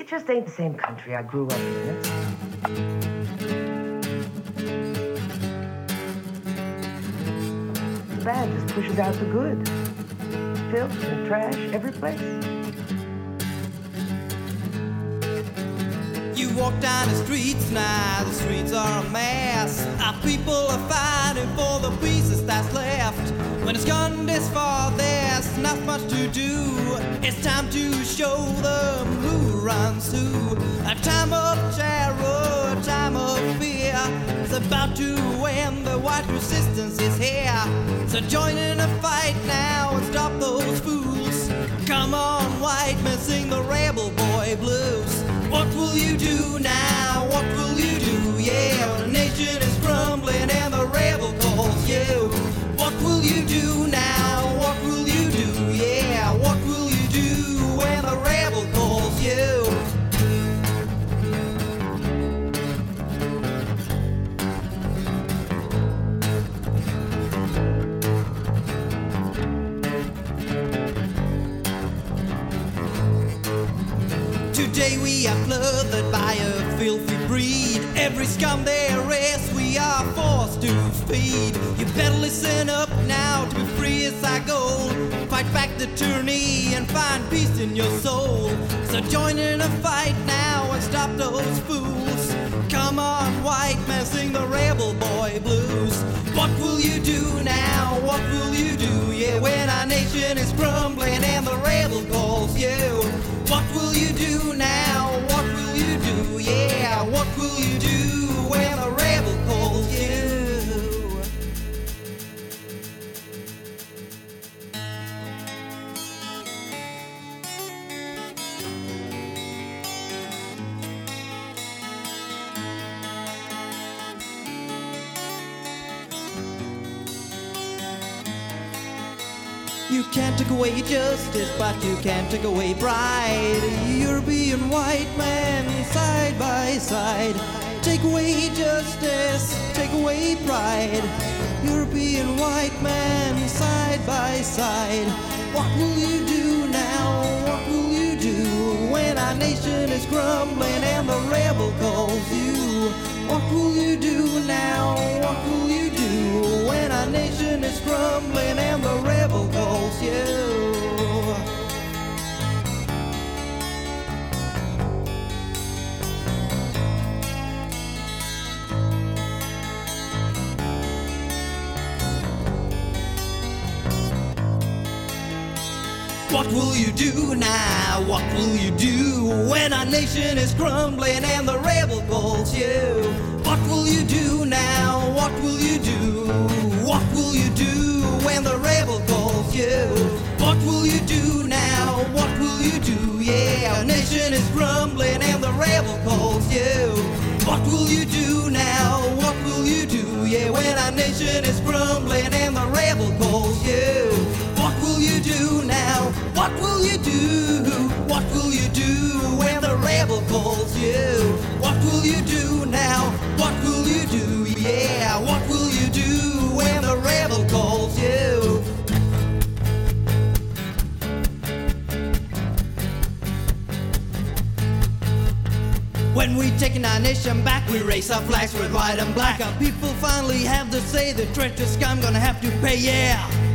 It just ain't the same country I grew up in. The bad just pushes out the good. Filth and trash every place. You walk down the streets now, the streets are a mess. Our people are fighting for the pieces that's left. When it's gone this far, not much to do. It's time to show them who runs who. A time of terror, a time of fear. It's about to end, the white resistance is here. So join in the fight now and stop those fools. Come on, white man, sing the rebel boy blues. What will you do now? Today we are flooded by a filthy breed. Every scum is, we are forced to feed. You better listen up now to be free as I go. Fight back the tyranny and find peace in your soul. So join in a fight now and stop those fools. Come on, white man, sing the rebel boy blues. What will you do now? What will you do? Yeah, when our nation is crumbling and the rebel calls you. What will you do now? You can't take away justice, but you can't take away pride. European white man side by side. Take away justice, take away pride. European white man side by side. What will you do now? What will you do when our nation is crumbling and the rebel calls you? What will you do now? What will you do when our nation is crumbling What will you do now? What will you do when our nation is crumbling and the rebel calls you? What will you do now? What will you do? What will you do when the rebel calls you? What will you do now? What will you do? Yeah, our nation is crumbling and the rebel calls you. What will you do now? What will you do? Yeah, when our nation is crumbling and the rebel calls you. What will you do will you do? What will you do when the rebel calls you? What will you do now? What will you do? Yeah, what will you do when the rebel calls you? When we taking our nation back, we raise our flags red, white, and black. Our people finally have to say the treacherous scum gonna have to pay, yeah.